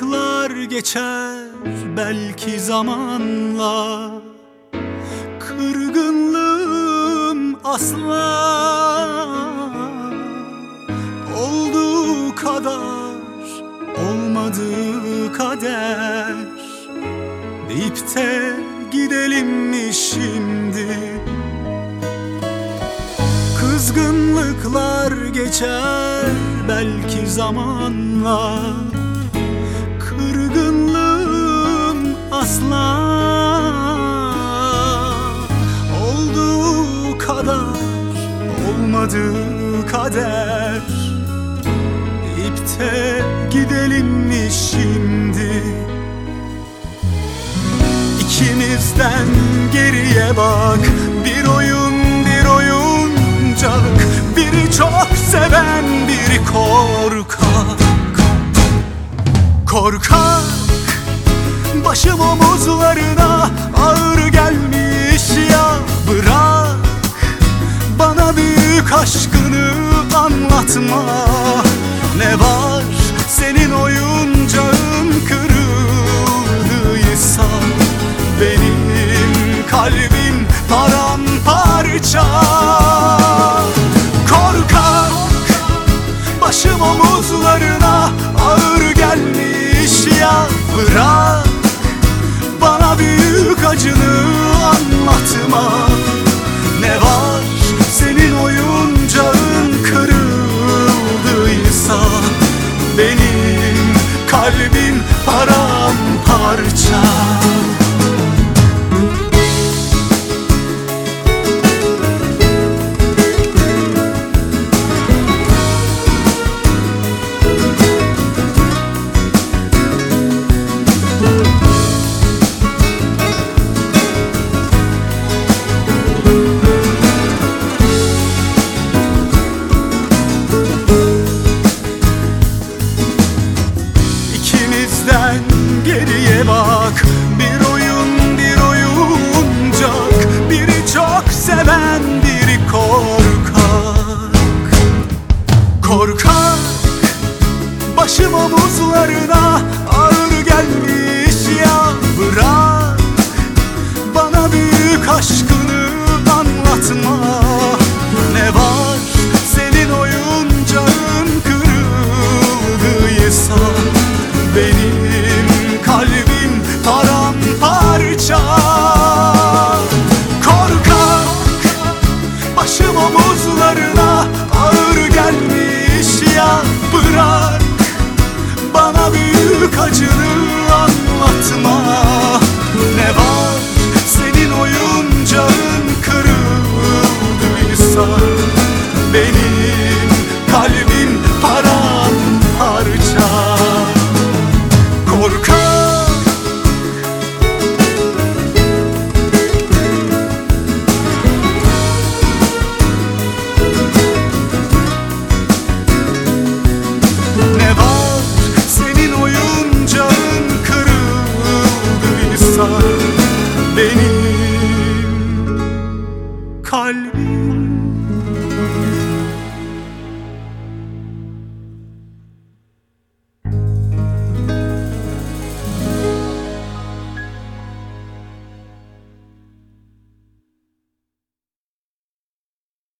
Kızgınlıklar geçer belki zamanla Kırgınlığım asla Olduğu kadar olmadığı kader. Deyip de gidelim mi şimdi? Kızgınlıklar geçer belki zamanla asla Olduğu kadar olmadığı kader. De gidelim mi şimdi? İkimizden geriye bak. Bir oyun bir oyuncak. Biri çok seven biri korkak. Korkak Başım omuzlarına ağır gelmiş ya Bırak. Bana büyük aşkını anlatma. Ne var senin oyuncağın kırıldıysa Benim kalbim paramparça. Korkak Başım omuzlarına ağır gelmiş ya Bırak bana büyük acını bak Bir oyun bir oyuncak. Biri çok seven biri korkak. Korkak Başım omuzlarına ağır gelmiş ya Bırak. Bana büyük aşkını büyük acını kırıldıysa Benim